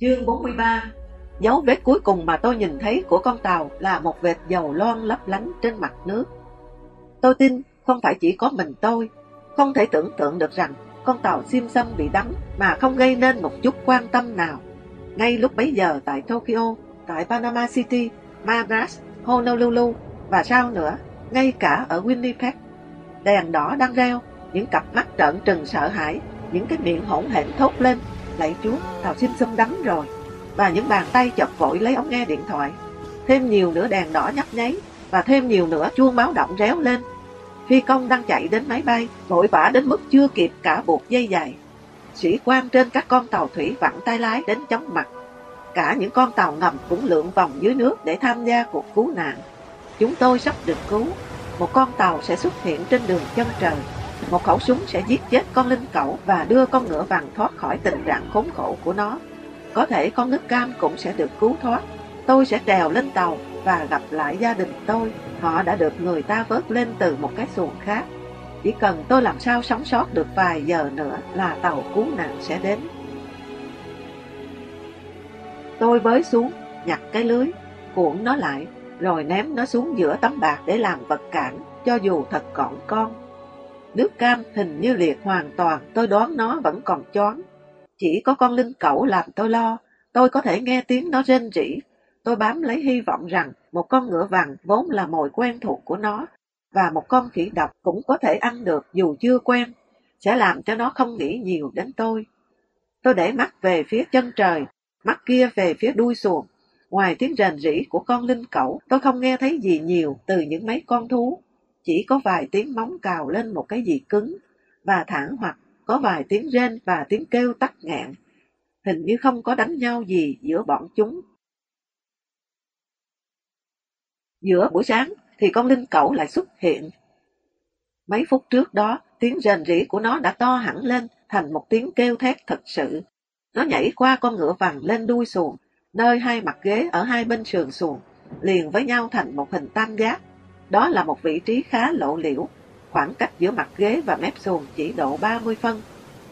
Chương 43 Dấu vết cuối cùng mà tôi nhìn thấy của con tàu là một vệt dầu loang lấp lánh trên mặt nước. Tôi tin không phải chỉ có mình tôi, không thể tưởng tượng được rằng con tàu xiêm xâm bị đắm mà không gây nên một chút quan tâm nào. Ngay lúc bấy giờ tại Tokyo, tại Panama City, Madras, Honolulu và sao nữa, ngay cả ở Winnipeg. Đèn đỏ đang reo, những cặp mắt trợn trừng sợ hãi, những cái miệng hỗn hển thốt lên, lạy chúa, tàu xin xâm đắm rồi. Và những bàn tay chọc vội lấy ống nghe điện thoại. Thêm nhiều nữa đèn đỏ nhấp nháy, và thêm nhiều nữa chuông báo động réo lên. Phi công đang chạy đến máy bay, vội vã đến mức chưa kịp cả buộc dây dài. Sĩ quan trên các con tàu thủy vặn tay lái đến chóng mặt. Cả những con tàu ngầm cũng lượn vòng dưới nước để tham gia cuộc cứu nạn. Chúng tôi sắp được cứu. Một con tàu sẽ xuất hiện trên đường chân trời. Một khẩu súng sẽ giết chết con linh cẩu và đưa con ngựa vàng thoát khỏi tình trạng khốn khổ của nó. Có thể con nước cam cũng sẽ được cứu thoát. Tôi sẽ trèo lên tàu và gặp lại gia đình tôi. Họ đã được người ta vớt lên từ một cái xuồng khác. Chỉ cần tôi làm sao sống sót được vài giờ nữa là tàu cứu nạn sẽ đến. Tôi bới xuống, nhặt cái lưới, cuộn nó lại, rồi ném nó xuống giữa tấm bạc để làm vật cản, cho dù thật gọn con. Nước cam hình như liệt hoàn toàn, tôi đoán nó vẫn còn choáng. Chỉ có con linh cẩu làm tôi lo, tôi có thể nghe tiếng nó rên rỉ. Tôi bám lấy hy vọng rằng một con ngựa vàng vốn là mồi quen thuộc của nó, và một con khỉ độc cũng có thể ăn được dù chưa quen, sẽ làm cho nó không nghĩ nhiều đến tôi. Tôi để mắt về phía chân trời, mắt kia về phía đuôi xuồng. Ngoài tiếng rền rỉ của con linh cẩu, tôi không nghe thấy gì nhiều từ những mấy con thú. Chỉ có vài tiếng móng cào lên một cái gì cứng, và thẳng hoặc có vài tiếng rên và tiếng kêu tắt ngạn. Hình như không có đánh nhau gì giữa bọn chúng. Giữa buổi sáng thì con linh cẩu lại xuất hiện. Mấy phút trước đó, tiếng rền rỉ của nó đã to hẳn lên thành một tiếng kêu thét thật sự. Nó nhảy qua con ngựa vằn lên đuôi xuồng, nơi hai mặt ghế ở hai bên sườn xuồng, liền với nhau thành một hình tam giác. Đó là một vị trí khá lộ liễu, khoảng cách giữa mặt ghế và mép xuồng chỉ độ 30 phân.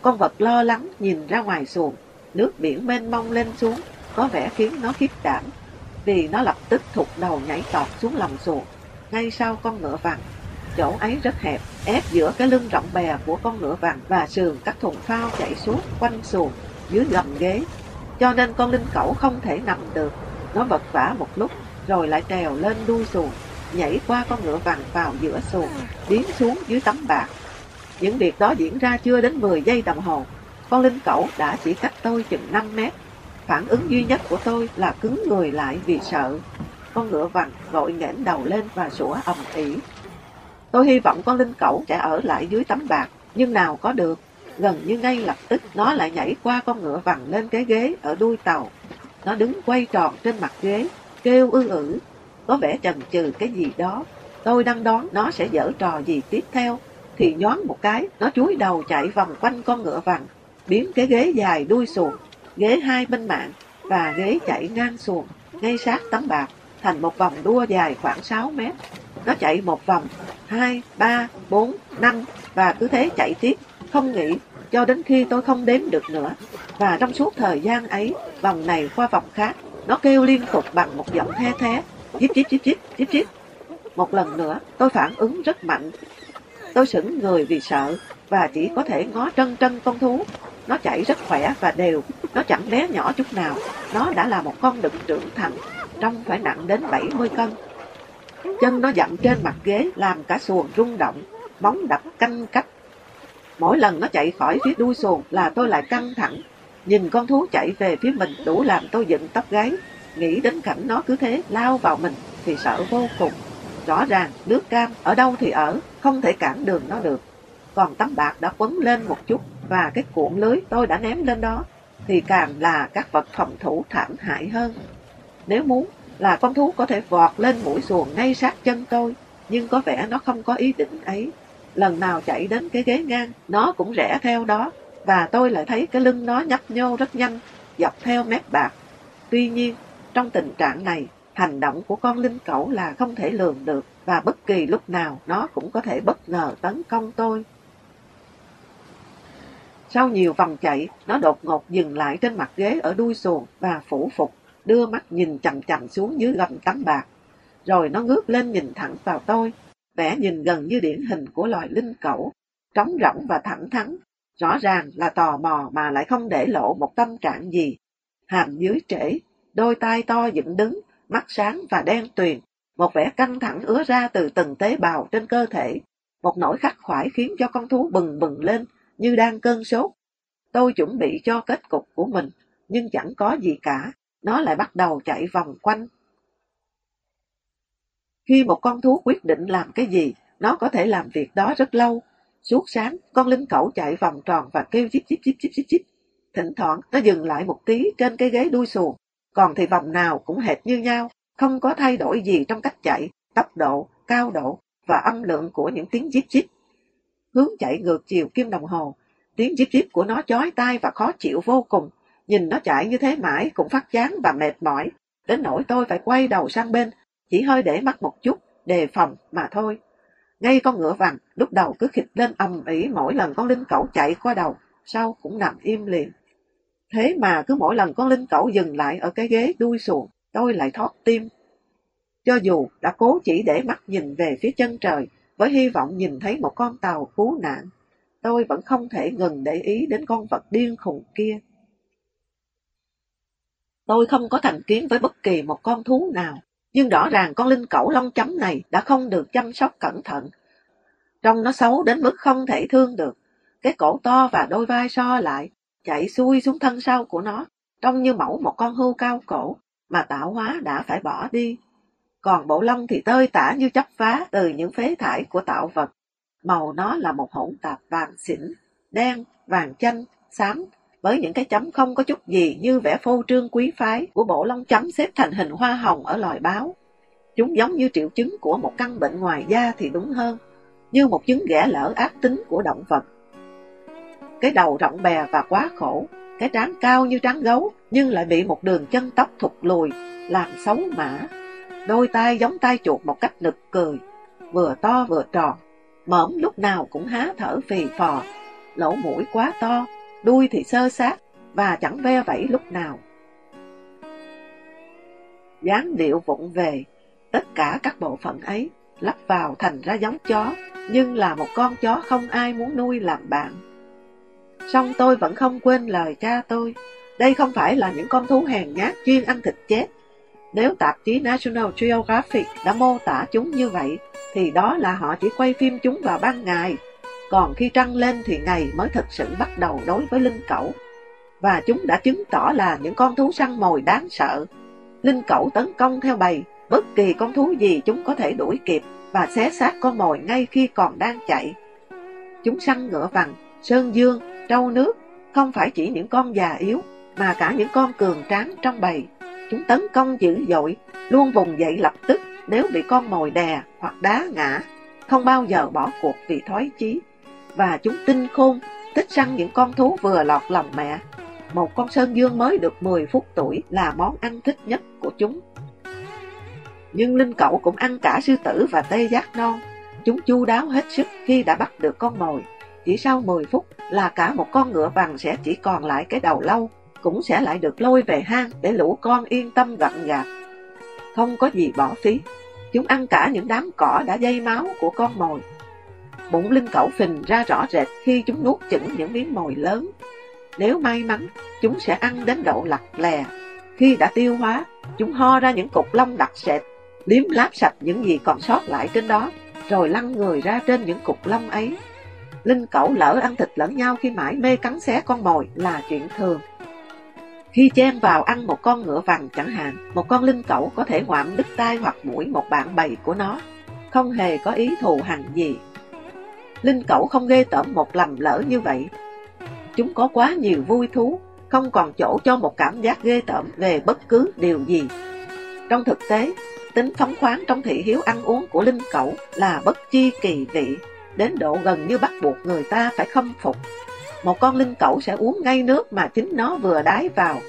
Con vật lo lắng nhìn ra ngoài xuồng, nước biển mênh mông lên xuống, có vẻ khiến nó khiếp đảm, vì nó lập tức thụt đầu nhảy tọt xuống lòng xuồng, ngay sau con ngựa vằn. Chỗ ấy rất hẹp, ép giữa cái lưng rộng bè của con ngựa vằn và sườn các thùng phao chạy suốt quanh xuồng dưới gầm ghế. Cho nên con linh cẩu không thể nằm được. Nó vật vả một lúc, rồi lại trèo lên đuôi xuồng, nhảy qua con ngựa vằn vào giữa xuồng, biến xuống dưới tấm bạc. Những việc đó diễn ra chưa đến 10 giây đồng hồ. Con linh cẩu đã chỉ cách tôi chừng 5 mét. Phản ứng duy nhất của tôi là cứng người lại vì sợ. Con ngựa vằn vội nghẽn đầu lên và sủa ầm ĩ. Tôi hy vọng con linh cẩu sẽ ở lại dưới tấm bạc, nhưng nào có được. Gần như ngay lập tức nó lại nhảy qua con ngựa vằn lên cái ghế ở đuôi tàu. Nó đứng quay tròn trên mặt ghế, kêu ư ử, có vẻ chần chừ cái gì đó. Tôi đang đoán nó sẽ dở trò gì tiếp theo, thì nhón một cái, nó chúi đầu chạy vòng quanh con ngựa vằn, biến cái ghế dài đuôi xuồng, ghế hai bên mạng và ghế chạy ngang xuồng, ngay sát tấm bạc, thành một vòng đua dài khoảng 6 mét. Nó chạy một vòng, hai, ba, bốn, năm và cứ thế chạy tiếp, không nghỉ cho đến khi tôi không đếm được nữa. Và trong suốt thời gian ấy, vòng này qua vòng khác, nó kêu liên tục bằng một giọng the thế, Chíp chíp chíp chíp, chíp chíp. Một lần nữa, tôi phản ứng rất mạnh. Tôi sững người vì sợ và chỉ có thể ngó trân trân con thú. Nó chạy rất khỏe và đều, nó chẳng bé nhỏ chút nào. Nó đã là một con đực trưởng thành, trông phải nặng đến 70 cân. Chân nó dặm trên mặt ghế làm cả xuồng rung động, bóng đập canh cách Mỗi lần nó chạy khỏi phía đuôi xuồng là tôi lại căng thẳng. Nhìn con thú chạy về phía mình đủ làm tôi dựng tóc gáy. Nghĩ đến cảnh nó cứ thế lao vào mình thì sợ vô cùng. Rõ ràng nước cam ở đâu thì ở, không thể cản đường nó được. Còn tấm bạc đã quấn lên một chút và cái cuộn lưới tôi đã ném lên đó thì càng là các vật phòng thủ thảm hại hơn. Nếu muốn là con thú có thể vọt lên mũi xuồng ngay sát chân tôi, nhưng có vẻ nó không có ý định ấy lần nào chạy đến cái ghế ngang, nó cũng rẽ theo đó, và tôi lại thấy cái lưng nó nhấp nhô rất nhanh, dọc theo mép bạc. Tuy nhiên, trong tình trạng này, hành động của con linh cẩu là không thể lường được, và bất kỳ lúc nào nó cũng có thể bất ngờ tấn công tôi. Sau nhiều vòng chạy, nó đột ngột dừng lại trên mặt ghế ở đuôi xuồng và phủ phục, đưa mắt nhìn chầm chầm xuống dưới gầm tấm bạc. Rồi nó ngước lên nhìn thẳng vào tôi, vẻ nhìn gần như điển hình của loài linh cẩu, trống rỗng và thẳng thắn, rõ ràng là tò mò mà lại không để lộ một tâm trạng gì. Hàm dưới trễ, đôi tai to dựng đứng, mắt sáng và đen tuyền, một vẻ căng thẳng ứa ra từ từng tế bào trên cơ thể, một nỗi khắc khoải khiến cho con thú bừng bừng lên như đang cơn sốt. Tôi chuẩn bị cho kết cục của mình, nhưng chẳng có gì cả, nó lại bắt đầu chạy vòng quanh. Khi một con thú quyết định làm cái gì, nó có thể làm việc đó rất lâu. Suốt sáng, con linh cẩu chạy vòng tròn và kêu chip chip chip chip chip chip. Thỉnh thoảng, nó dừng lại một tí trên cái ghế đuôi xuồng, còn thì vòng nào cũng hệt như nhau, không có thay đổi gì trong cách chạy, tốc độ, cao độ và âm lượng của những tiếng díp díp. hướng chạy ngược chiều kim đồng hồ. Tiếng díp díp của nó chói tai và khó chịu vô cùng. Nhìn nó chạy như thế mãi cũng phát chán và mệt mỏi. Đến nỗi tôi phải quay đầu sang bên, chỉ hơi để mắt một chút, đề phòng mà thôi. Ngay con ngựa vàng lúc đầu cứ khịt lên ầm ĩ mỗi lần con linh cẩu chạy qua đầu, sau cũng nằm im liền. Thế mà cứ mỗi lần con linh cẩu dừng lại ở cái ghế đuôi xuồng, tôi lại thoát tim. Cho dù đã cố chỉ để mắt nhìn về phía chân trời, với hy vọng nhìn thấy một con tàu cứu nạn, tôi vẫn không thể ngừng để ý đến con vật điên khùng kia. Tôi không có thành kiến với bất kỳ một con thú nào, nhưng rõ ràng con linh cẩu lông chấm này đã không được chăm sóc cẩn thận. Trông nó xấu đến mức không thể thương được. Cái cổ to và đôi vai so lại, chạy xuôi xuống thân sau của nó, trông như mẫu một con hưu cao cổ, mà tạo hóa đã phải bỏ đi còn bộ lông thì tơi tả như chấp phá từ những phế thải của tạo vật. Màu nó là một hỗn tạp vàng xỉn, đen, vàng chanh, xám, với những cái chấm không có chút gì như vẻ phô trương quý phái của bộ lông chấm xếp thành hình hoa hồng ở loài báo. Chúng giống như triệu chứng của một căn bệnh ngoài da thì đúng hơn, như một chứng ghẻ lỡ ác tính của động vật. Cái đầu rộng bè và quá khổ, cái trán cao như trán gấu, nhưng lại bị một đường chân tóc thụt lùi, làm xấu mã, đôi tay giống tay chuột một cách nực cười, vừa to vừa tròn, mõm lúc nào cũng há thở phì phò, lỗ mũi quá to, đuôi thì sơ sát và chẳng ve vẫy lúc nào. dáng điệu vụng về, tất cả các bộ phận ấy lắp vào thành ra giống chó, nhưng là một con chó không ai muốn nuôi làm bạn. Song tôi vẫn không quên lời cha tôi, đây không phải là những con thú hèn nhát chuyên ăn thịt chết, nếu tạp chí National Geographic đã mô tả chúng như vậy, thì đó là họ chỉ quay phim chúng vào ban ngày, còn khi trăng lên thì ngày mới thực sự bắt đầu đối với linh cẩu. Và chúng đã chứng tỏ là những con thú săn mồi đáng sợ. Linh cẩu tấn công theo bầy, bất kỳ con thú gì chúng có thể đuổi kịp và xé xác con mồi ngay khi còn đang chạy. Chúng săn ngựa vằn, sơn dương, trâu nước, không phải chỉ những con già yếu, mà cả những con cường tráng trong bầy Chúng tấn công dữ dội, luôn vùng dậy lập tức nếu bị con mồi đè hoặc đá ngã, không bao giờ bỏ cuộc vì thoái chí. Và chúng tinh khôn, thích săn những con thú vừa lọt lòng mẹ. Một con sơn dương mới được 10 phút tuổi là món ăn thích nhất của chúng. Nhưng Linh Cậu cũng ăn cả sư tử và tê giác non. Chúng chu đáo hết sức khi đã bắt được con mồi. Chỉ sau 10 phút là cả một con ngựa vàng sẽ chỉ còn lại cái đầu lâu cũng sẽ lại được lôi về hang để lũ con yên tâm gặn gạt. Không có gì bỏ phí, chúng ăn cả những đám cỏ đã dây máu của con mồi. Bụng linh cẩu phình ra rõ rệt khi chúng nuốt chửng những miếng mồi lớn. Nếu may mắn, chúng sẽ ăn đến độ lặt lè. Khi đã tiêu hóa, chúng ho ra những cục lông đặc sệt, liếm láp sạch những gì còn sót lại trên đó, rồi lăn người ra trên những cục lông ấy. Linh cẩu lỡ ăn thịt lẫn nhau khi mãi mê cắn xé con mồi là chuyện thường. Khi chen vào ăn một con ngựa vằn chẳng hạn, một con linh cẩu có thể ngoạm đứt tai hoặc mũi một bạn bầy của nó, không hề có ý thù hằn gì. Linh cẩu không ghê tởm một lầm lỡ như vậy. Chúng có quá nhiều vui thú, không còn chỗ cho một cảm giác ghê tởm về bất cứ điều gì. Trong thực tế, tính phóng khoáng trong thị hiếu ăn uống của linh cẩu là bất chi kỳ vị, đến độ gần như bắt buộc người ta phải khâm phục một con linh cẩu sẽ uống ngay nước mà chính nó vừa đái vào.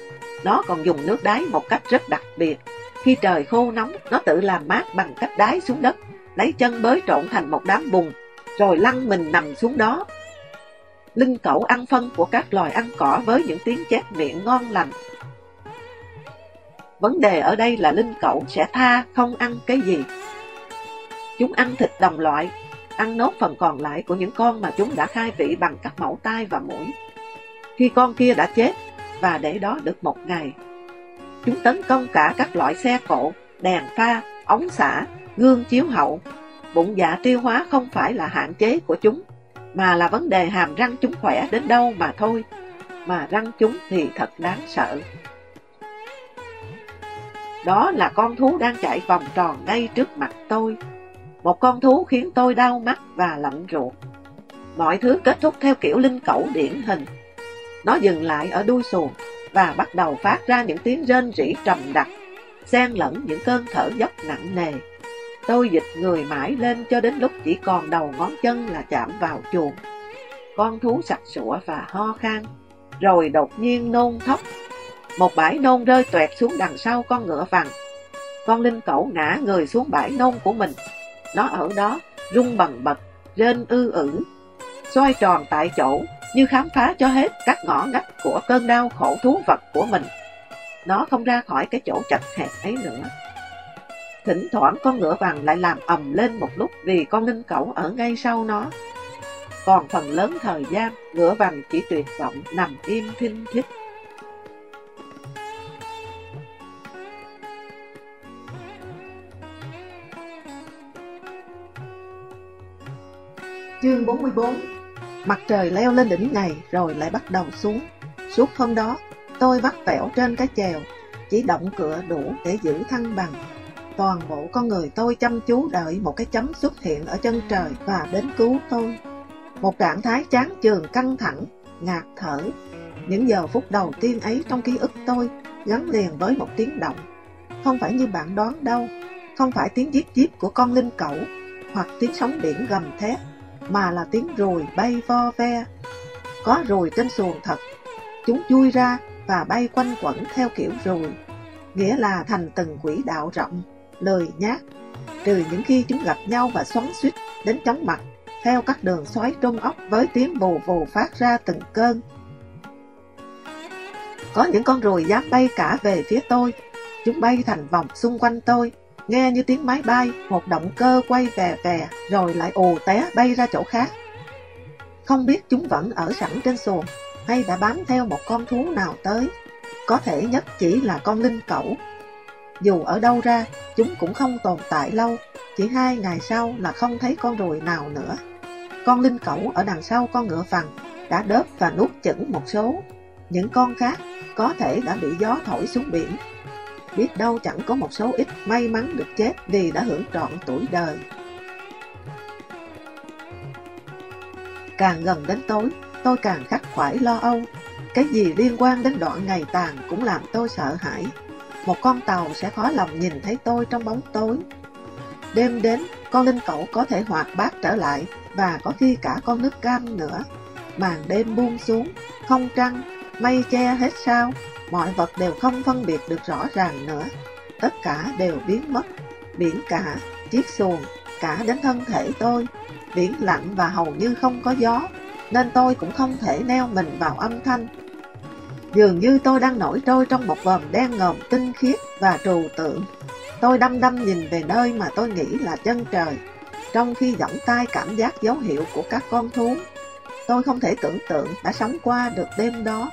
Nó còn dùng nước đái một cách rất đặc biệt. Khi trời khô nóng, nó tự làm mát bằng cách đái xuống đất, lấy chân bới trộn thành một đám bùn, rồi lăn mình nằm xuống đó. Linh cẩu ăn phân của các loài ăn cỏ với những tiếng chép miệng ngon lành. Vấn đề ở đây là linh cẩu sẽ tha không ăn cái gì. Chúng ăn thịt đồng loại, ăn nốt phần còn lại của những con mà chúng đã khai vị bằng các mẫu tai và mũi. Khi con kia đã chết và để đó được một ngày, chúng tấn công cả các loại xe cộ, đèn pha, ống xả, gương chiếu hậu. Bụng dạ tiêu hóa không phải là hạn chế của chúng, mà là vấn đề hàm răng chúng khỏe đến đâu mà thôi. Mà răng chúng thì thật đáng sợ. Đó là con thú đang chạy vòng tròn ngay trước mặt tôi. Một con thú khiến tôi đau mắt và lạnh ruột. Mọi thứ kết thúc theo kiểu linh cẩu điển hình. Nó dừng lại ở đuôi xuồng và bắt đầu phát ra những tiếng rên rỉ trầm đặc, xen lẫn những cơn thở dốc nặng nề. Tôi dịch người mãi lên cho đến lúc chỉ còn đầu ngón chân là chạm vào chuồng. Con thú sặc sủa và ho khan, rồi đột nhiên nôn thốc. Một bãi nôn rơi tuẹt xuống đằng sau con ngựa vằn. Con linh cẩu ngã người xuống bãi nôn của mình. Nó ở đó, rung bần bật, rên ư ử, xoay tròn tại chỗ, như khám phá cho hết các ngõ ngách của cơn đau khổ thú vật của mình. Nó không ra khỏi cái chỗ chặt hẹp ấy nữa. Thỉnh thoảng con ngựa vàng lại làm ầm lên một lúc vì con linh cẩu ở ngay sau nó. Còn phần lớn thời gian, ngựa vàng chỉ tuyệt vọng nằm im thinh thích. Chương 44 Mặt trời leo lên đỉnh ngày rồi lại bắt đầu xuống. Suốt hôm đó, tôi vắt vẻo trên cái chèo, chỉ động cửa đủ để giữ thăng bằng. Toàn bộ con người tôi chăm chú đợi một cái chấm xuất hiện ở chân trời và đến cứu tôi. Một trạng thái chán chường căng thẳng, ngạt thở. Những giờ phút đầu tiên ấy trong ký ức tôi gắn liền với một tiếng động. Không phải như bạn đoán đâu, không phải tiếng giết giết của con linh cẩu hoặc tiếng sóng biển gầm thét mà là tiếng ruồi bay vo ve. Có ruồi trên xuồng thật, chúng chui ra và bay quanh quẩn theo kiểu ruồi, nghĩa là thành từng quỹ đạo rộng, lời nhát, trừ những khi chúng gặp nhau và xoắn suýt đến chóng mặt, theo các đường xoáy trung ốc với tiếng vù vù phát ra từng cơn. Có những con ruồi dám bay cả về phía tôi, chúng bay thành vòng xung quanh tôi, nghe như tiếng máy bay, một động cơ quay về về, rồi lại ù té bay ra chỗ khác. Không biết chúng vẫn ở sẵn trên xuồng, hay đã bám theo một con thú nào tới. Có thể nhất chỉ là con linh cẩu. Dù ở đâu ra, chúng cũng không tồn tại lâu, chỉ hai ngày sau là không thấy con ruồi nào nữa. Con linh cẩu ở đằng sau con ngựa vằn đã đớp và nuốt chửng một số. Những con khác có thể đã bị gió thổi xuống biển biết đâu chẳng có một số ít may mắn được chết vì đã hưởng trọn tuổi đời. Càng gần đến tối, tôi càng khắc khoải lo âu. Cái gì liên quan đến đoạn ngày tàn cũng làm tôi sợ hãi. Một con tàu sẽ khó lòng nhìn thấy tôi trong bóng tối. Đêm đến, con linh cẩu có thể hoạt bát trở lại và có khi cả con nước cam nữa. Màn đêm buông xuống, không trăng, mây che hết sao, mọi vật đều không phân biệt được rõ ràng nữa. Tất cả đều biến mất, biển cả, chiếc xuồng, cả đến thân thể tôi. Biển lặng và hầu như không có gió, nên tôi cũng không thể neo mình vào âm thanh. Dường như tôi đang nổi trôi trong một vòm đen ngòm tinh khiết và trừu tượng. Tôi đăm đăm nhìn về nơi mà tôi nghĩ là chân trời, trong khi giọng tai cảm giác dấu hiệu của các con thú. Tôi không thể tưởng tượng đã sống qua được đêm đó.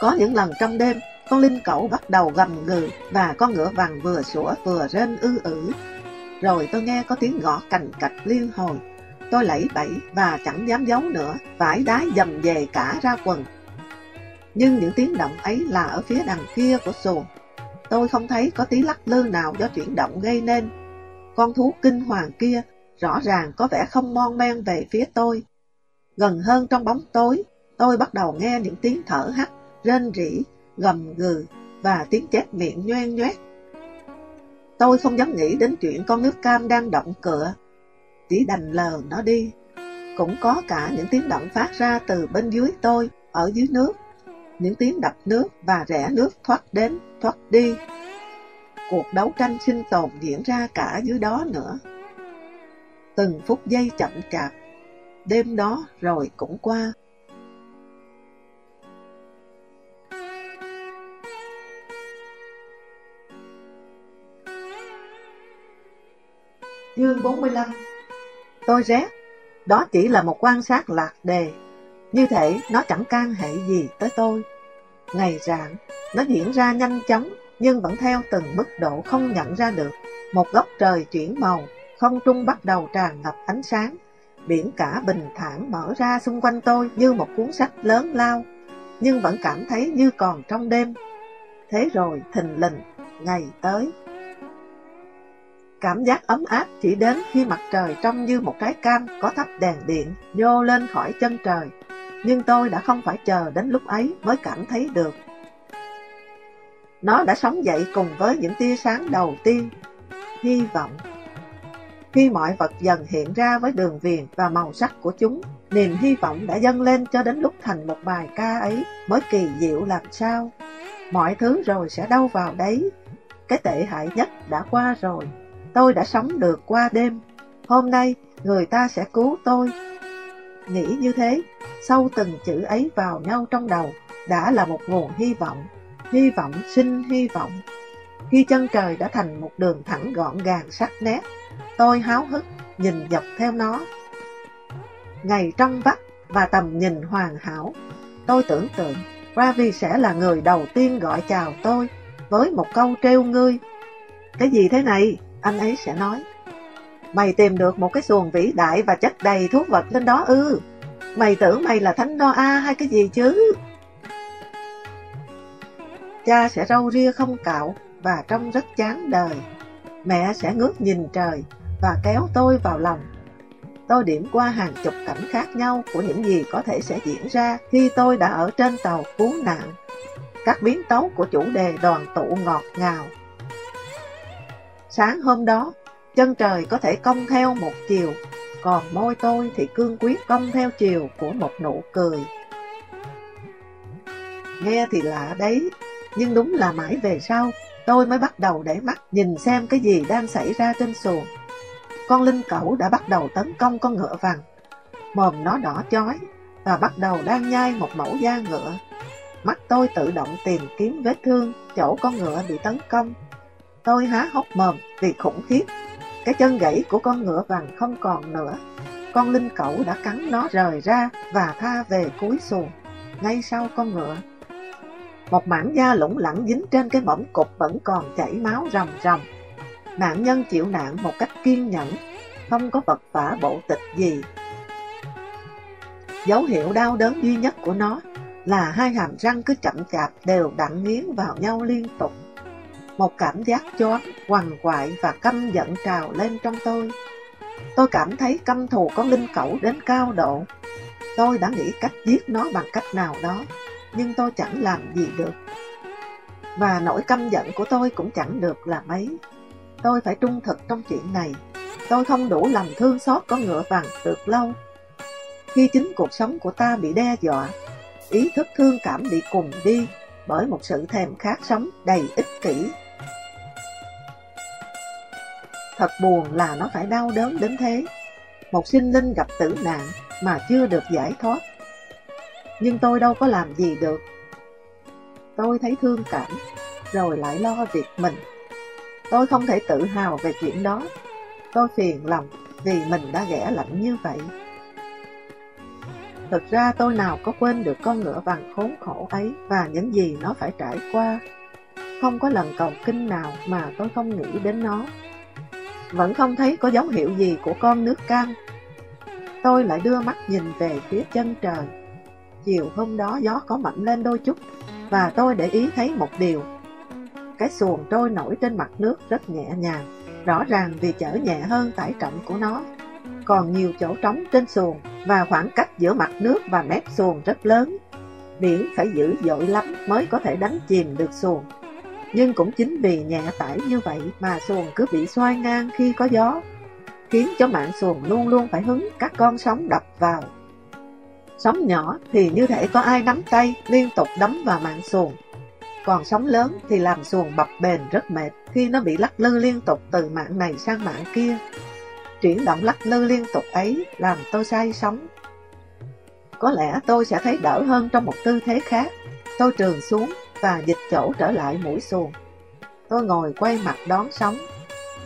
Có những lần trong đêm, con linh cẩu bắt đầu gầm gừ và con ngựa vàng vừa sủa vừa rên ư ử. Rồi tôi nghe có tiếng gõ cành cạch liên hồi. Tôi lẫy bẫy và chẳng dám giấu nữa, vải đá dầm về cả ra quần. Nhưng những tiếng động ấy là ở phía đằng kia của xuồng. Tôi không thấy có tí lắc lư nào do chuyển động gây nên. Con thú kinh hoàng kia rõ ràng có vẻ không mon men về phía tôi. Gần hơn trong bóng tối, tôi bắt đầu nghe những tiếng thở hắt rên rỉ, gầm gừ và tiếng chép miệng nhoen nhoét. Tôi không dám nghĩ đến chuyện con nước cam đang động cửa, chỉ đành lờ nó đi. Cũng có cả những tiếng động phát ra từ bên dưới tôi, ở dưới nước, những tiếng đập nước và rẽ nước thoát đến, thoát đi. Cuộc đấu tranh sinh tồn diễn ra cả dưới đó nữa. Từng phút giây chậm chạp, đêm đó rồi cũng qua. Chương 45 Tôi rét, đó chỉ là một quan sát lạc đề, như thể nó chẳng can hệ gì tới tôi. Ngày rạng, nó diễn ra nhanh chóng, nhưng vẫn theo từng mức độ không nhận ra được. Một góc trời chuyển màu, không trung bắt đầu tràn ngập ánh sáng. Biển cả bình thản mở ra xung quanh tôi như một cuốn sách lớn lao, nhưng vẫn cảm thấy như còn trong đêm. Thế rồi thình lình, ngày tới. Cảm giác ấm áp chỉ đến khi mặt trời trông như một cái cam có thắp đèn điện nhô lên khỏi chân trời. Nhưng tôi đã không phải chờ đến lúc ấy mới cảm thấy được. Nó đã sống dậy cùng với những tia sáng đầu tiên, hy vọng. Khi mọi vật dần hiện ra với đường viền và màu sắc của chúng, niềm hy vọng đã dâng lên cho đến lúc thành một bài ca ấy mới kỳ diệu làm sao. Mọi thứ rồi sẽ đâu vào đấy. Cái tệ hại nhất đã qua rồi. Tôi đã sống được qua đêm. Hôm nay, người ta sẽ cứu tôi. Nghĩ như thế, sâu từng chữ ấy vào nhau trong đầu, đã là một nguồn hy vọng. Hy vọng sinh hy vọng. Khi chân trời đã thành một đường thẳng gọn gàng sắc nét, tôi háo hức nhìn dọc theo nó. Ngày trong vắt và tầm nhìn hoàn hảo, tôi tưởng tượng Ravi sẽ là người đầu tiên gọi chào tôi với một câu trêu ngươi. Cái gì thế này? Anh ấy sẽ nói. Mày tìm được một cái xuồng vĩ đại và chất đầy thuốc vật lên đó ư. Mày tưởng mày là thánh Noa hay cái gì chứ? Cha sẽ râu ria không cạo và trông rất chán đời. Mẹ sẽ ngước nhìn trời và kéo tôi vào lòng. Tôi điểm qua hàng chục cảnh khác nhau của những gì có thể sẽ diễn ra khi tôi đã ở trên tàu cứu nạn. Các biến tấu của chủ đề đoàn tụ ngọt ngào Sáng hôm đó, chân trời có thể cong theo một chiều, còn môi tôi thì cương quyết cong theo chiều của một nụ cười. Nghe thì lạ đấy, nhưng đúng là mãi về sau, tôi mới bắt đầu để mắt nhìn xem cái gì đang xảy ra trên xuồng. Con linh cẩu đã bắt đầu tấn công con ngựa vàng. Mồm nó đỏ chói và bắt đầu đang nhai một mẫu da ngựa. Mắt tôi tự động tìm kiếm vết thương chỗ con ngựa bị tấn công Tôi há hốc mồm vì khủng khiếp. Cái chân gãy của con ngựa vàng không còn nữa. Con linh cẩu đã cắn nó rời ra và tha về cuối xuồng, ngay sau con ngựa. Một mảng da lủng lẳng dính trên cái mỏm cục vẫn còn chảy máu ròng ròng. Nạn nhân chịu nạn một cách kiên nhẫn, không có vật vả bộ tịch gì. Dấu hiệu đau đớn duy nhất của nó là hai hàm răng cứ chậm chạp đều đặn nghiến vào nhau liên tục. Một cảm giác choáng, quằn quại và căm giận trào lên trong tôi. Tôi cảm thấy căm thù con linh cẩu đến cao độ. Tôi đã nghĩ cách giết nó bằng cách nào đó, nhưng tôi chẳng làm gì được. Và nỗi căm giận của tôi cũng chẳng được là mấy. Tôi phải trung thực trong chuyện này. Tôi không đủ lòng thương xót con ngựa vàng được lâu. Khi chính cuộc sống của ta bị đe dọa, ý thức thương cảm bị cùng đi bởi một sự thèm khát sống đầy ích kỷ Thật buồn là nó phải đau đớn đến thế. Một sinh linh gặp tử nạn mà chưa được giải thoát. Nhưng tôi đâu có làm gì được. Tôi thấy thương cảm, rồi lại lo việc mình. Tôi không thể tự hào về chuyện đó. Tôi phiền lòng vì mình đã ghẻ lạnh như vậy. Thực ra tôi nào có quên được con ngựa vàng khốn khổ ấy và những gì nó phải trải qua. Không có lần cầu kinh nào mà tôi không nghĩ đến nó vẫn không thấy có dấu hiệu gì của con nước cam. Tôi lại đưa mắt nhìn về phía chân trời. Chiều hôm đó gió có mạnh lên đôi chút, và tôi để ý thấy một điều. Cái xuồng trôi nổi trên mặt nước rất nhẹ nhàng, rõ ràng vì chở nhẹ hơn tải trọng của nó. Còn nhiều chỗ trống trên xuồng, và khoảng cách giữa mặt nước và mép xuồng rất lớn. Biển phải giữ dội lắm mới có thể đánh chìm được xuồng. Nhưng cũng chính vì nhẹ tải như vậy mà xuồng cứ bị xoay ngang khi có gió, khiến cho mạng xuồng luôn luôn phải hứng các con sóng đập vào. Sóng nhỏ thì như thể có ai nắm tay liên tục đấm vào mạng xuồng, còn sóng lớn thì làm xuồng bập bền rất mệt khi nó bị lắc lư liên tục từ mạng này sang mạng kia. chuyển động lắc lư liên tục ấy làm tôi say sóng. Có lẽ tôi sẽ thấy đỡ hơn trong một tư thế khác. Tôi trường xuống và dịch chỗ trở lại mũi xuồng. Tôi ngồi quay mặt đón sóng.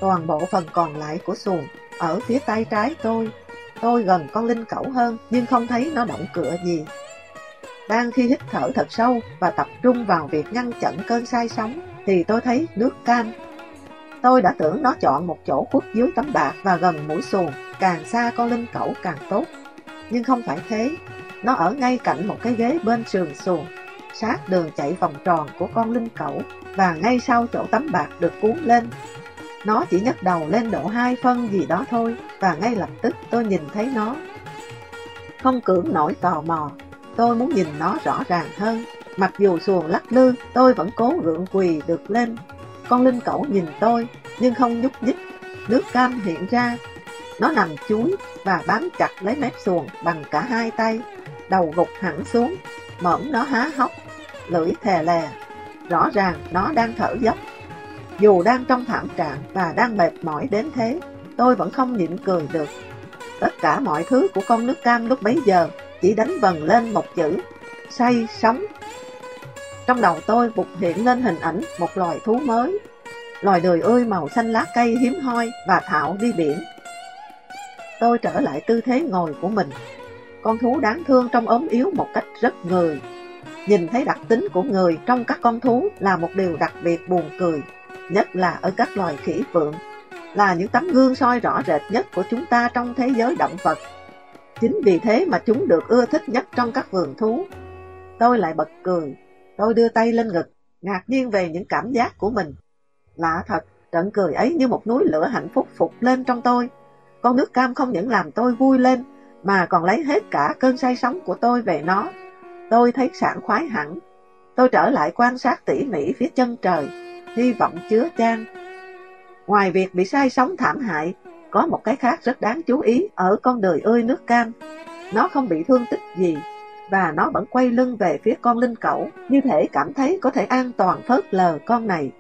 Toàn bộ phần còn lại của xuồng ở phía tay trái tôi. Tôi gần con linh cẩu hơn nhưng không thấy nó động cửa gì. Đang khi hít thở thật sâu và tập trung vào việc ngăn chặn cơn say sóng thì tôi thấy nước cam. Tôi đã tưởng nó chọn một chỗ khuất dưới tấm bạc và gần mũi xuồng, càng xa con linh cẩu càng tốt. Nhưng không phải thế, nó ở ngay cạnh một cái ghế bên sườn xuồng, sát đường chạy vòng tròn của con linh cẩu và ngay sau chỗ tấm bạc được cuốn lên. Nó chỉ nhấc đầu lên độ hai phân gì đó thôi và ngay lập tức tôi nhìn thấy nó. Không cưỡng nổi tò mò, tôi muốn nhìn nó rõ ràng hơn. Mặc dù xuồng lắc lư, tôi vẫn cố gượng quỳ được lên. Con linh cẩu nhìn tôi, nhưng không nhúc nhích. Nước cam hiện ra. Nó nằm chuối và bám chặt lấy mép xuồng bằng cả hai tay. Đầu gục hẳn xuống, mõm nó há hốc, lưỡi thè lè. Rõ ràng nó đang thở dốc. Dù đang trong thảm trạng và đang mệt mỏi đến thế, tôi vẫn không nhịn cười được. Tất cả mọi thứ của con nước cam lúc bấy giờ chỉ đánh vần lên một chữ, say sống. Trong đầu tôi bục hiện lên hình ảnh một loài thú mới, loài đời ơi màu xanh lá cây hiếm hoi và thạo đi biển. Tôi trở lại tư thế ngồi của mình. Con thú đáng thương trong ốm yếu một cách rất người. Nhìn thấy đặc tính của người trong các con thú là một điều đặc biệt buồn cười, nhất là ở các loài khỉ phượng, là những tấm gương soi rõ rệt nhất của chúng ta trong thế giới động vật. Chính vì thế mà chúng được ưa thích nhất trong các vườn thú. Tôi lại bật cười, tôi đưa tay lên ngực, ngạc nhiên về những cảm giác của mình. Lạ thật, trận cười ấy như một núi lửa hạnh phúc phục lên trong tôi. Con nước cam không những làm tôi vui lên, mà còn lấy hết cả cơn say sóng của tôi về nó. Tôi thấy sảng khoái hẳn. Tôi trở lại quan sát tỉ mỉ phía chân trời, hy vọng chứa chan. Ngoài việc bị say sóng thảm hại, có một cái khác rất đáng chú ý ở con đời ơi nước cam. Nó không bị thương tích gì, và nó vẫn quay lưng về phía con linh cẩu, như thể cảm thấy có thể an toàn phớt lờ con này.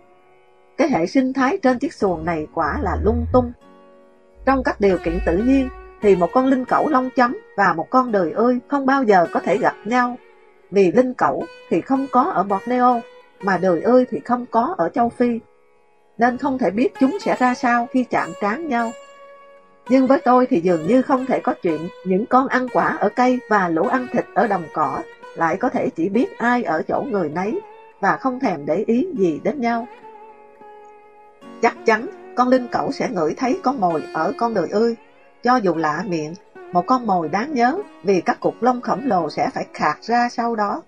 Cái hệ sinh thái trên chiếc xuồng này quả là lung tung. Trong các điều kiện tự nhiên, thì một con linh cẩu lông chấm và một con đời ơi không bao giờ có thể gặp nhau. Vì linh cẩu thì không có ở Borneo, mà đời ơi thì không có ở châu Phi. Nên không thể biết chúng sẽ ra sao khi chạm trán nhau. Nhưng với tôi thì dường như không thể có chuyện những con ăn quả ở cây và lũ ăn thịt ở đồng cỏ lại có thể chỉ biết ai ở chỗ người nấy và không thèm để ý gì đến nhau. Chắc chắn con linh cẩu sẽ ngửi thấy con mồi ở con đời ơi, cho dù lạ miệng, một con mồi đáng nhớ vì các cục lông khổng lồ sẽ phải khạc ra sau đó.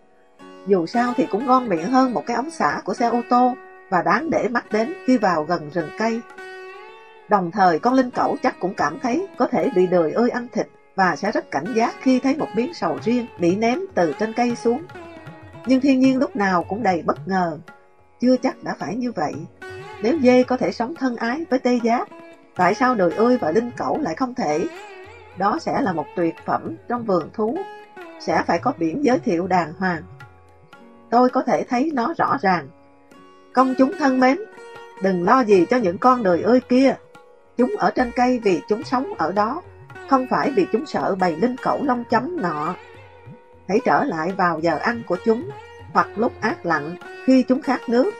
Dù sao thì cũng ngon miệng hơn một cái ống xả của xe ô tô và đáng để mắt đến khi vào gần rừng cây. Đồng thời con linh cẩu chắc cũng cảm thấy có thể bị đời ơi ăn thịt và sẽ rất cảnh giác khi thấy một miếng sầu riêng bị ném từ trên cây xuống. Nhưng thiên nhiên lúc nào cũng đầy bất ngờ, chưa chắc đã phải như vậy. Nếu dê có thể sống thân ái với tê giác, tại sao đời ơi và linh cẩu lại không thể? Đó sẽ là một tuyệt phẩm trong vườn thú, sẽ phải có biển giới thiệu đàng hoàng. Tôi có thể thấy nó rõ ràng. Công chúng thân mến, đừng lo gì cho những con đời ơi kia. Chúng ở trên cây vì chúng sống ở đó, không phải vì chúng sợ bầy linh cẩu lông chấm nọ. Hãy trở lại vào giờ ăn của chúng, hoặc lúc ác lặng khi chúng khát nước.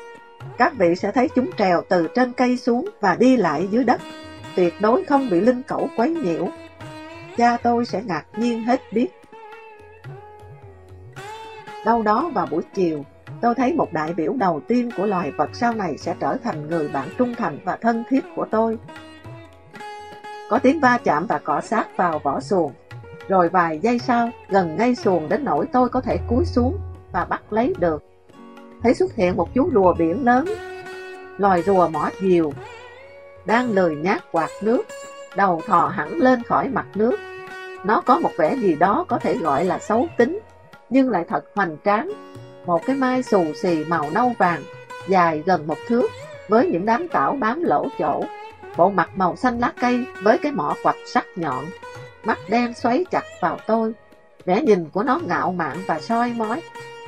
Các vị sẽ thấy chúng trèo từ trên cây xuống và đi lại dưới đất, tuyệt đối không bị linh cẩu quấy nhiễu. Cha tôi sẽ ngạc nhiên hết biết. Đâu đó vào buổi chiều, tôi thấy một đại biểu đầu tiên của loài vật sau này sẽ trở thành người bạn trung thành và thân thiết của tôi. Có tiếng va chạm và cọ sát vào vỏ xuồng. Rồi vài giây sau, gần ngay xuồng đến nỗi tôi có thể cúi xuống và bắt lấy được. Thấy xuất hiện một chú rùa biển lớn, loài rùa mỏ diều, đang lười nhát quạt nước, đầu thò hẳn lên khỏi mặt nước. Nó có một vẻ gì đó có thể gọi là xấu tính, nhưng lại thật hoành tráng. Một cái mai xù xì màu nâu vàng, dài gần một thước, với những đám tảo bám lỗ chỗ bộ mặt màu xanh lá cây với cái mỏ quạch sắc nhọn, mắt đen xoáy chặt vào tôi. Vẻ nhìn của nó ngạo mạn và soi mói,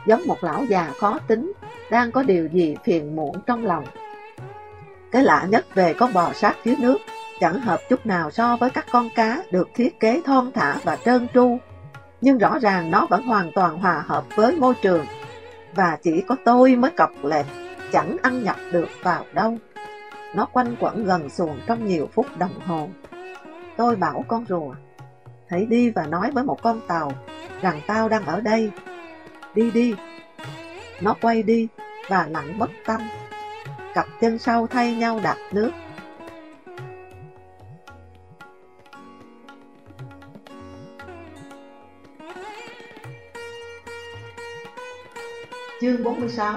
giống một lão già khó tính, đang có điều gì phiền muộn trong lòng. Cái lạ nhất về con bò sát dưới nước chẳng hợp chút nào so với các con cá được thiết kế thon thả và trơn tru. Nhưng rõ ràng nó vẫn hoàn toàn hòa hợp với môi trường, và chỉ có tôi mới cọc lẹp, chẳng ăn nhập được vào đâu. Nó quanh quẩn gần xuồng trong nhiều phút đồng hồ. Tôi bảo con rùa, hãy đi và nói với một con tàu rằng tao đang ở đây. Đi đi. Nó quay đi và lặng bất tâm. Cặp chân sau thay nhau đạp nước. Chương 46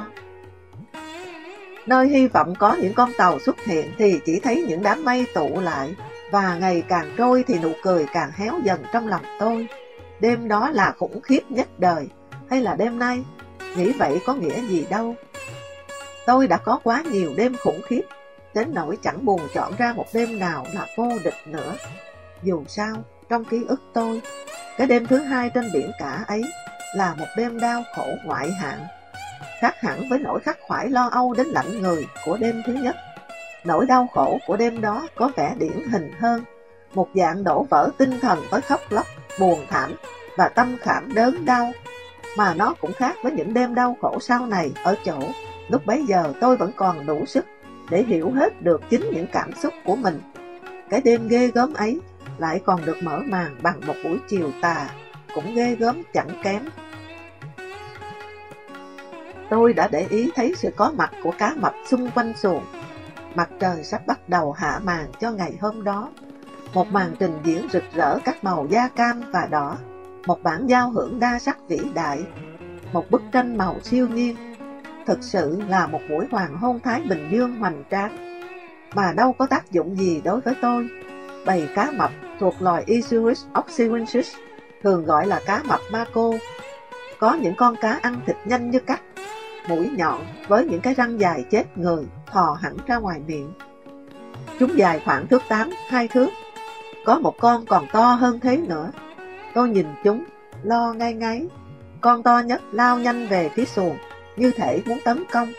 Nơi hy vọng có những con tàu xuất hiện thì chỉ thấy những đám mây tụ lại và ngày càng trôi thì nụ cười càng héo dần trong lòng tôi. Đêm đó là khủng khiếp nhất đời, hay là đêm nay? Nghĩ vậy có nghĩa gì đâu. Tôi đã có quá nhiều đêm khủng khiếp, đến nỗi chẳng buồn chọn ra một đêm nào là vô địch nữa. Dù sao, trong ký ức tôi, cái đêm thứ hai trên biển cả ấy là một đêm đau khổ ngoại hạng khác hẳn với nỗi khắc khoải lo âu đến lạnh người của đêm thứ nhất. Nỗi đau khổ của đêm đó có vẻ điển hình hơn, một dạng đổ vỡ tinh thần với khóc lóc, buồn thảm và tâm khảm đớn đau, mà nó cũng khác với những đêm đau khổ sau này ở chỗ lúc bấy giờ tôi vẫn còn đủ sức để hiểu hết được chính những cảm xúc của mình. Cái đêm ghê gớm ấy lại còn được mở màn bằng một buổi chiều tà, cũng ghê gớm chẳng kém tôi đã để ý thấy sự có mặt của cá mập xung quanh xuồng. Mặt trời sắp bắt đầu hạ màn cho ngày hôm đó. Một màn trình diễn rực rỡ các màu da cam và đỏ. Một bản giao hưởng đa sắc vĩ đại. Một bức tranh màu siêu nhiên. Thực sự là một buổi hoàng hôn Thái Bình Dương hoành tráng. Mà đâu có tác dụng gì đối với tôi. Bầy cá mập thuộc loài Isurus oxyrhynchus thường gọi là cá mập Marco, Có những con cá ăn thịt nhanh như cắt mũi nhọn với những cái răng dài chết người thò hẳn ra ngoài miệng. Chúng dài khoảng thước 8, hai thước. Có một con còn to hơn thế nữa. Tôi nhìn chúng, lo ngay ngáy. Con to nhất lao nhanh về phía xuồng, như thể muốn tấn công.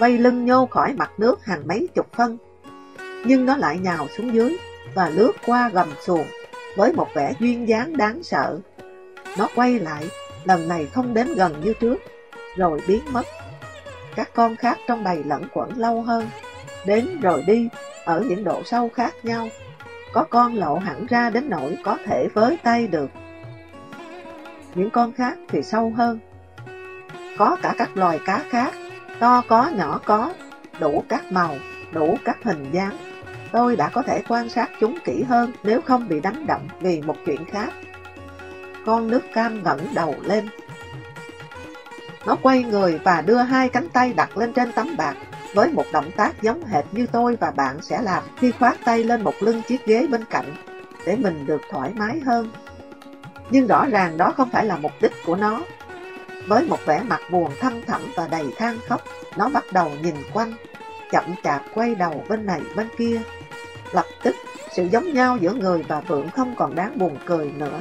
Vây lưng nhô khỏi mặt nước hàng mấy chục phân. Nhưng nó lại nhào xuống dưới và lướt qua gầm xuồng với một vẻ duyên dáng đáng sợ. Nó quay lại, lần này không đến gần như trước, rồi biến mất. Các con khác trong bầy lẫn quẩn lâu hơn, đến rồi đi ở những độ sâu khác nhau. Có con lộ hẳn ra đến nỗi có thể với tay được. Những con khác thì sâu hơn. Có cả các loài cá khác, to có nhỏ có, đủ các màu, đủ các hình dáng. Tôi đã có thể quan sát chúng kỹ hơn nếu không bị đánh động vì một chuyện khác. Con nước cam ngẩng đầu lên, nó quay người và đưa hai cánh tay đặt lên trên tấm bạc với một động tác giống hệt như tôi và bạn sẽ làm khi khoát tay lên một lưng chiếc ghế bên cạnh để mình được thoải mái hơn. Nhưng rõ ràng đó không phải là mục đích của nó. Với một vẻ mặt buồn thâm thẳm và đầy than khóc, nó bắt đầu nhìn quanh, chậm chạp quay đầu bên này bên kia. Lập tức, sự giống nhau giữa người và vượng không còn đáng buồn cười nữa.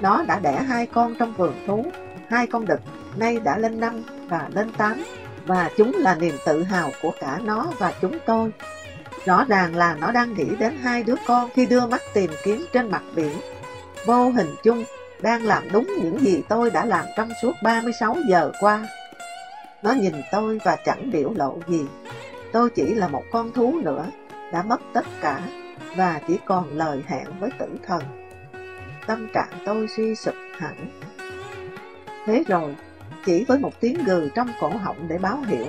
Nó đã đẻ hai con trong vườn thú, hai con đực nay đã lên năm và lên tám, và chúng là niềm tự hào của cả nó và chúng tôi. Rõ ràng là nó đang nghĩ đến hai đứa con khi đưa mắt tìm kiếm trên mặt biển. Vô hình chung, đang làm đúng những gì tôi đã làm trong suốt 36 giờ qua. Nó nhìn tôi và chẳng biểu lộ gì. Tôi chỉ là một con thú nữa, đã mất tất cả và chỉ còn lời hẹn với tử thần. Tâm trạng tôi suy sụp hẳn. Thế rồi, chỉ với một tiếng gừ trong cổ họng để báo hiệu.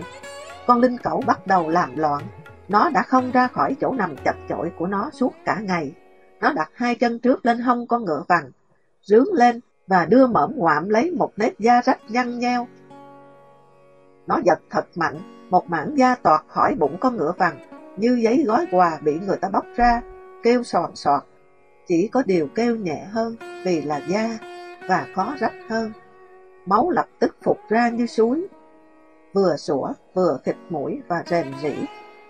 Con linh cẩu bắt đầu làm loạn, nó đã không ra khỏi chỗ nằm chật chội của nó suốt cả ngày. Nó đặt hai chân trước lên hông con ngựa vằn, rướng lên và đưa mõm ngoạm lấy một nếp da rách nhăn nheo. Nó giật thật mạnh, một mảng da toạt khỏi bụng con ngựa vằn, như giấy gói quà bị người ta bóc ra, kêu sòn sọt. Chỉ có điều kêu nhẹ hơn vì là da và khó rách hơn máu lập tức phục ra như suối. Vừa sủa, vừa khịt mũi và rèm rỉ,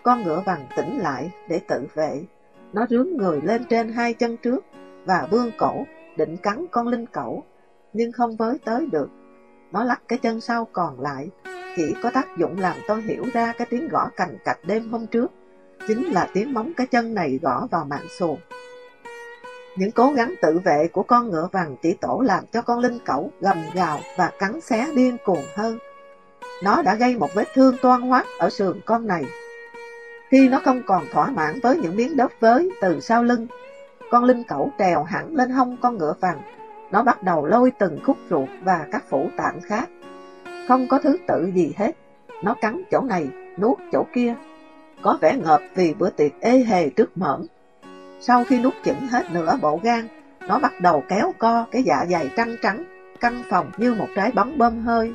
con ngựa vằn tỉnh lại để tự vệ. Nó rướn người lên trên hai chân trước và vươn cổ, định cắn con linh cẩu, nhưng không với tới được. Nó lắc cái chân sau còn lại, chỉ có tác dụng làm tôi hiểu ra cái tiếng gõ cành cạch đêm hôm trước. chính là tiếng móng cái chân này gõ vào mạng xuồng. Những cố gắng tự vệ của con ngựa vàng chỉ tổ làm cho con linh cẩu gầm gào và cắn xé điên cuồng hơn. Nó đã gây một vết thương toan hoác ở sườn con này. Khi nó không còn thỏa mãn với những miếng đớp với từ sau lưng, con linh cẩu trèo hẳn lên hông con ngựa vàng. Nó bắt đầu lôi từng khúc ruột và các phủ tạng khác. Không có thứ tự gì hết. Nó cắn chỗ này, nuốt chỗ kia. Có vẻ ngợp vì bữa tiệc ê hề trước mởm. Sau khi nút chững hết nửa bộ gan, nó bắt đầu kéo co cái dạ dày trắng trắng, căng phòng như một trái bóng bơm hơi.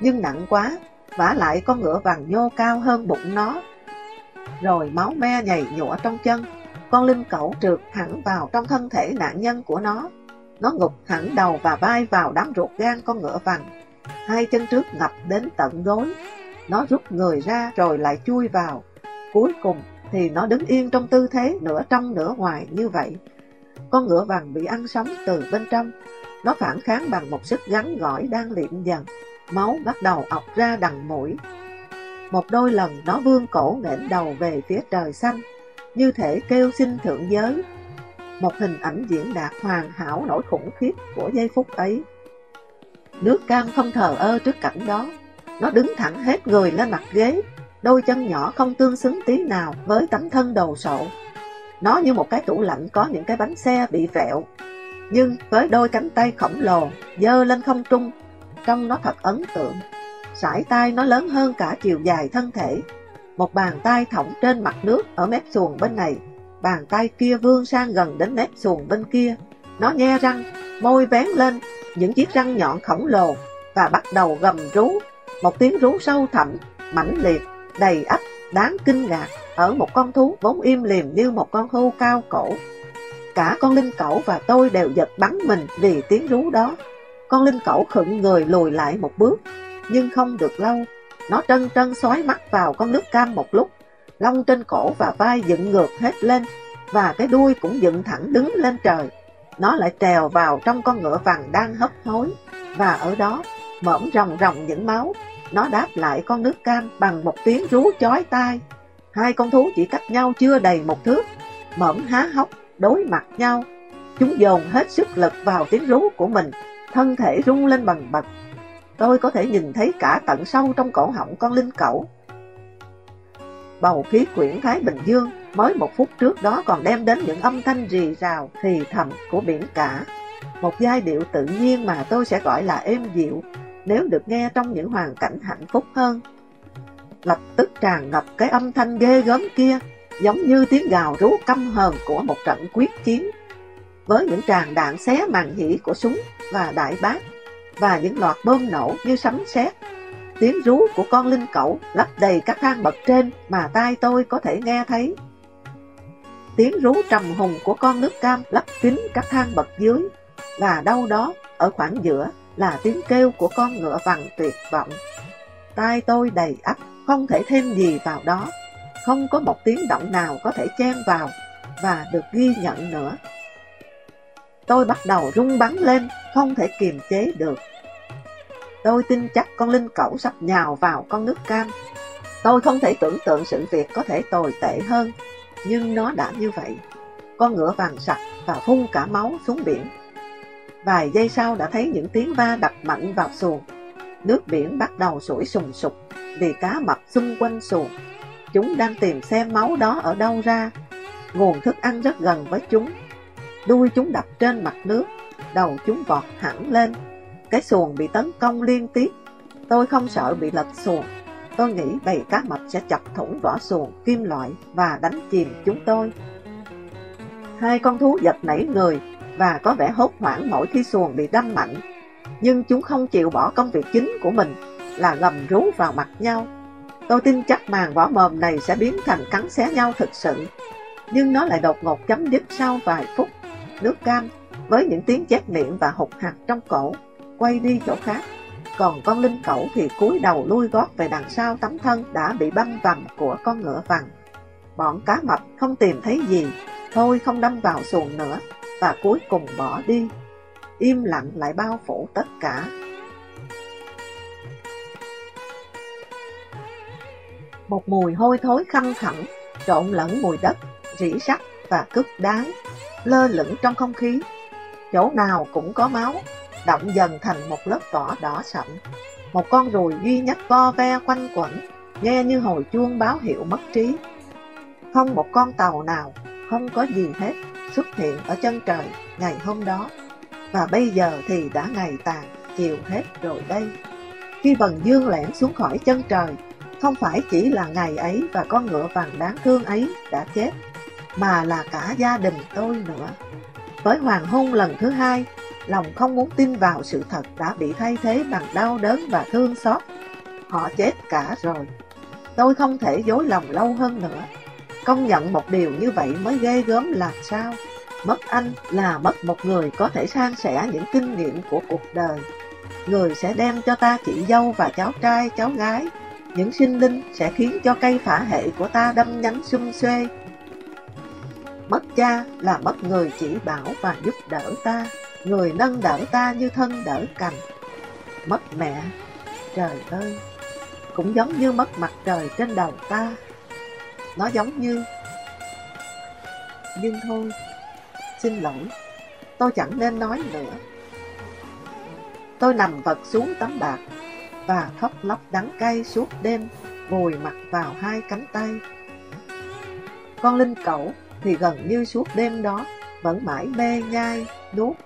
Nhưng nặng quá, vả lại con ngựa vàng nhô cao hơn bụng nó. Rồi máu me nhảy nhụa trong chân, con linh cẩu trượt hẳn vào trong thân thể nạn nhân của nó. Nó ngục hẳn đầu và vai vào đám ruột gan con ngựa vàng. Hai chân trước ngập đến tận gối. Nó rút người ra rồi lại chui vào. Cuối cùng thì nó đứng yên trong tư thế nửa trong nửa ngoài như vậy. Con ngựa vàng bị ăn sống từ bên trong. Nó phản kháng bằng một sức gắn gỏi đang liệm dần. Máu bắt đầu ọc ra đằng mũi. Một đôi lần nó vươn cổ nghển đầu về phía trời xanh, như thể kêu xin thượng giới. Một hình ảnh diễn đạt hoàn hảo nỗi khủng khiếp của giây phút ấy. Nước cam không thờ ơ trước cảnh đó. Nó đứng thẳng hết người lên mặt ghế, đôi chân nhỏ không tương xứng tí nào với tấm thân đầu sộ. Nó như một cái tủ lạnh có những cái bánh xe bị vẹo, nhưng với đôi cánh tay khổng lồ dơ lên không trung, trông nó thật ấn tượng. Sải tay nó lớn hơn cả chiều dài thân thể. Một bàn tay thõng trên mặt nước ở mép xuồng bên này, bàn tay kia vươn sang gần đến mép xuồng bên kia. Nó nhe răng, môi vén lên, những chiếc răng nhọn khổng lồ và bắt đầu gầm rú. Một tiếng rú sâu thẳm, mãnh liệt đầy ắp, đáng kinh ngạc ở một con thú vốn im lìm như một con hưu cao cổ. Cả con linh cẩu và tôi đều giật bắn mình vì tiếng rú đó. Con linh cẩu khựng người lùi lại một bước, nhưng không được lâu. Nó trân trân xoáy mắt vào con nước cam một lúc, lông trên cổ và vai dựng ngược hết lên, và cái đuôi cũng dựng thẳng đứng lên trời. Nó lại trèo vào trong con ngựa vàng đang hấp hối, và ở đó mởm ròng ròng những máu nó đáp lại con nước cam bằng một tiếng rú chói tai. Hai con thú chỉ cách nhau chưa đầy một thước, mõm há hốc, đối mặt nhau. Chúng dồn hết sức lực vào tiếng rú của mình, thân thể rung lên bằng bật. Tôi có thể nhìn thấy cả tận sâu trong cổ họng con linh cẩu. Bầu khí quyển Thái Bình Dương mới một phút trước đó còn đem đến những âm thanh rì rào, thì thầm của biển cả. Một giai điệu tự nhiên mà tôi sẽ gọi là êm dịu, nếu được nghe trong những hoàn cảnh hạnh phúc hơn. Lập tức tràn ngập cái âm thanh ghê gớm kia, giống như tiếng gào rú căm hờn của một trận quyết chiến. Với những tràn đạn xé màn nhĩ của súng và đại bác, và những loạt bơm nổ như sấm sét. Tiếng rú của con linh cẩu lấp đầy các thang bậc trên mà tai tôi có thể nghe thấy. Tiếng rú trầm hùng của con nước cam lấp kín các thang bậc dưới, và đâu đó ở khoảng giữa là tiếng kêu của con ngựa vằn tuyệt vọng. Tai tôi đầy ắp, không thể thêm gì vào đó, không có một tiếng động nào có thể chen vào và được ghi nhận nữa. Tôi bắt đầu rung bắn lên, không thể kiềm chế được. Tôi tin chắc con linh cẩu sắp nhào vào con nước cam. Tôi không thể tưởng tượng sự việc có thể tồi tệ hơn, nhưng nó đã như vậy. Con ngựa vàng sặc và phun cả máu xuống biển. Vài giây sau đã thấy những tiếng va đập mạnh vào xuồng. Nước biển bắt đầu sủi sùng sục vì cá mập xung quanh xuồng. Chúng đang tìm xem máu đó ở đâu ra. Nguồn thức ăn rất gần với chúng. Đuôi chúng đập trên mặt nước, đầu chúng vọt hẳn lên. Cái xuồng bị tấn công liên tiếp. Tôi không sợ bị lật xuồng. Tôi nghĩ bầy cá mập sẽ chọc thủng vỏ xuồng kim loại và đánh chìm chúng tôi. Hai con thú giật nảy người và có vẻ hốt hoảng mỗi khi xuồng bị đâm mạnh. Nhưng chúng không chịu bỏ công việc chính của mình là gầm rú vào mặt nhau. Tôi tin chắc màn vỏ mồm này sẽ biến thành cắn xé nhau thực sự. Nhưng nó lại đột ngột chấm dứt sau vài phút. Nước cam với những tiếng chép miệng và hụt hạt trong cổ, quay đi chỗ khác. Còn con linh cẩu thì cúi đầu lui gót về đằng sau tấm thân đã bị băm vằm của con ngựa vằn. Bọn cá mập không tìm thấy gì, thôi không đâm vào xuồng nữa, và cuối cùng bỏ đi. Im lặng lại bao phủ tất cả. Một mùi hôi thối khăng khẳng trộn lẫn mùi đất, rỉ sắt và cức đái, lơ lửng trong không khí. Chỗ nào cũng có máu, động dần thành một lớp cỏ đỏ sậm. Một con ruồi duy nhất vo ve quanh quẩn, nghe như hồi chuông báo hiệu mất trí. Không một con tàu nào, không có gì hết, xuất hiện ở chân trời ngày hôm đó. Và bây giờ thì đã ngày tàn, chiều hết rồi đây. Khi bần dương lẻn xuống khỏi chân trời, không phải chỉ là ngày ấy và con ngựa vàng đáng thương ấy đã chết, mà là cả gia đình tôi nữa. Với hoàng hôn lần thứ hai, lòng không muốn tin vào sự thật đã bị thay thế bằng đau đớn và thương xót. Họ chết cả rồi. Tôi không thể dối lòng lâu hơn nữa. Công nhận một điều như vậy mới ghê gớm làm sao. Mất anh là mất một người có thể san sẻ những kinh nghiệm của cuộc đời. Người sẽ đem cho ta chị dâu và cháu trai, cháu gái. Những sinh linh sẽ khiến cho cây phả hệ của ta đâm nhánh xung xuê. Mất cha là mất người chỉ bảo và giúp đỡ ta, người nâng đỡ ta như thân đỡ cành. Mất mẹ, trời ơi, cũng giống như mất mặt trời trên đầu ta. Nó giống như... Nhưng thôi, xin lỗi, tôi chẳng nên nói nữa. Tôi nằm vật xuống tấm bạc và khóc lóc đắng cay suốt đêm, vùi mặt vào hai cánh tay. Con linh cẩu thì gần như suốt đêm đó vẫn mãi mê nhai, nuốt,